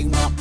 hay una